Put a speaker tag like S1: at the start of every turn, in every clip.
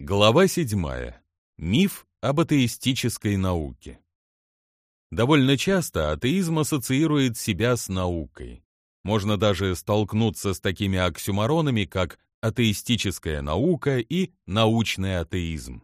S1: Глава 7. Миф об атеистической науке. Довольно часто атеизм ассоциирует себя с наукой. Можно даже столкнуться с такими оксюморонами, как атеистическая наука и научный атеизм.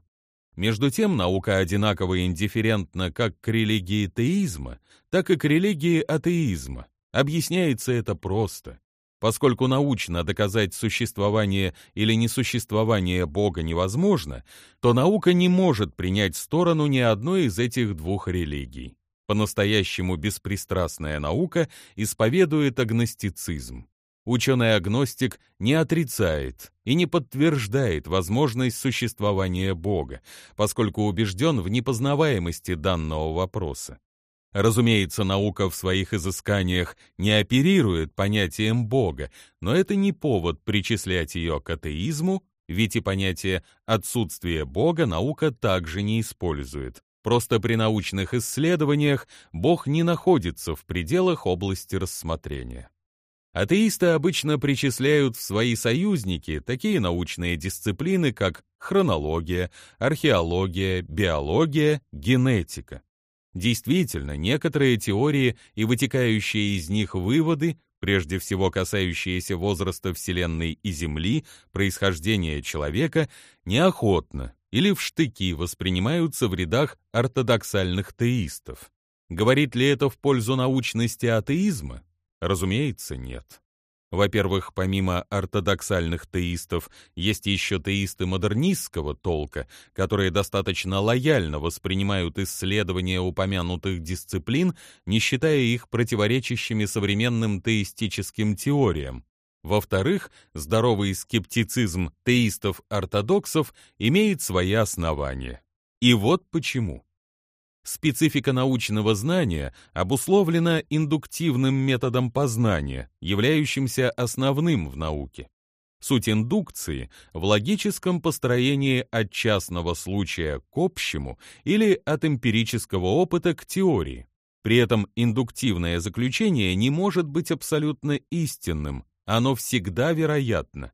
S1: Между тем, наука одинаково индифферентна как к религии теизма, так и к религии атеизма. Объясняется это просто. Поскольку научно доказать существование или несуществование Бога невозможно, то наука не может принять сторону ни одной из этих двух религий. По-настоящему беспристрастная наука исповедует агностицизм. Ученый-агностик не отрицает и не подтверждает возможность существования Бога, поскольку убежден в непознаваемости данного вопроса. Разумеется, наука в своих изысканиях не оперирует понятием Бога, но это не повод причислять ее к атеизму, ведь и понятие отсутствия Бога наука также не использует. Просто при научных исследованиях Бог не находится в пределах области рассмотрения. Атеисты обычно причисляют в свои союзники такие научные дисциплины, как хронология, археология, биология, генетика. Действительно, некоторые теории и вытекающие из них выводы, прежде всего касающиеся возраста Вселенной и Земли, происхождения человека, неохотно или в штыки воспринимаются в рядах ортодоксальных теистов. Говорит ли это в пользу научности атеизма? Разумеется, нет. Во-первых, помимо ортодоксальных теистов, есть еще теисты модернистского толка, которые достаточно лояльно воспринимают исследования упомянутых дисциплин, не считая их противоречащими современным теистическим теориям. Во-вторых, здоровый скептицизм теистов-ортодоксов имеет свои основания. И вот почему. Специфика научного знания обусловлена индуктивным методом познания, являющимся основным в науке. Суть индукции в логическом построении от частного случая к общему или от эмпирического опыта к теории. При этом индуктивное заключение не может быть абсолютно истинным, оно всегда вероятно.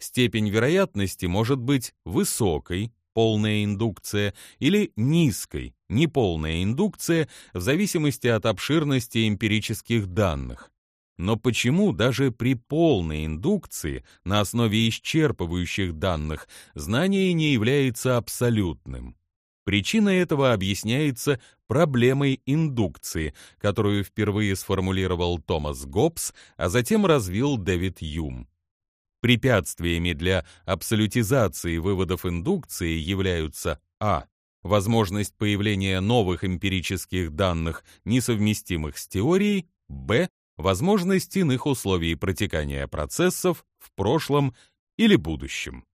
S1: Степень вероятности может быть высокой, полная индукция, или низкой, неполная индукция, в зависимости от обширности эмпирических данных. Но почему даже при полной индукции на основе исчерпывающих данных знание не является абсолютным? Причина этого объясняется проблемой индукции, которую впервые сформулировал Томас Гоббс, а затем развил Дэвид Юм. Препятствиями для абсолютизации выводов индукции являются а. возможность появления новых эмпирических данных, несовместимых с теорией, б. возможность иных условий протекания процессов в прошлом или будущем.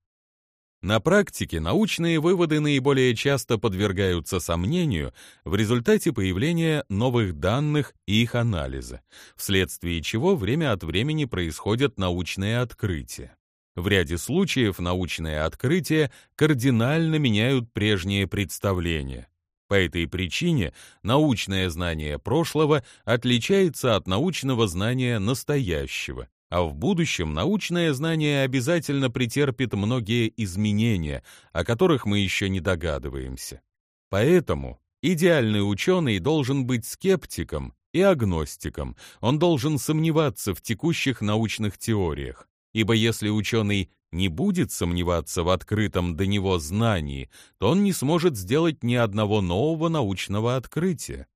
S1: На практике научные выводы наиболее часто подвергаются сомнению в результате появления новых данных и их анализа, вследствие чего время от времени происходят научные открытия. В ряде случаев научные открытия кардинально меняют прежние представления. По этой причине научное знание прошлого отличается от научного знания настоящего, а в будущем научное знание обязательно претерпит многие изменения, о которых мы еще не догадываемся. Поэтому идеальный ученый должен быть скептиком и агностиком, он должен сомневаться в текущих научных теориях, ибо если ученый не будет сомневаться в открытом до него знании, то он не сможет сделать ни одного нового научного открытия.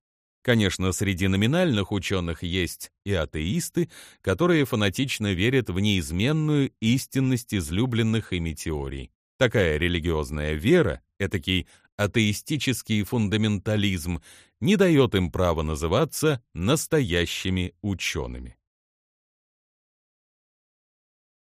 S1: Конечно, среди номинальных ученых есть и атеисты, которые фанатично верят в неизменную истинность излюбленных ими теорий. Такая религиозная вера, этакий атеистический фундаментализм, не дает им права называться настоящими учеными.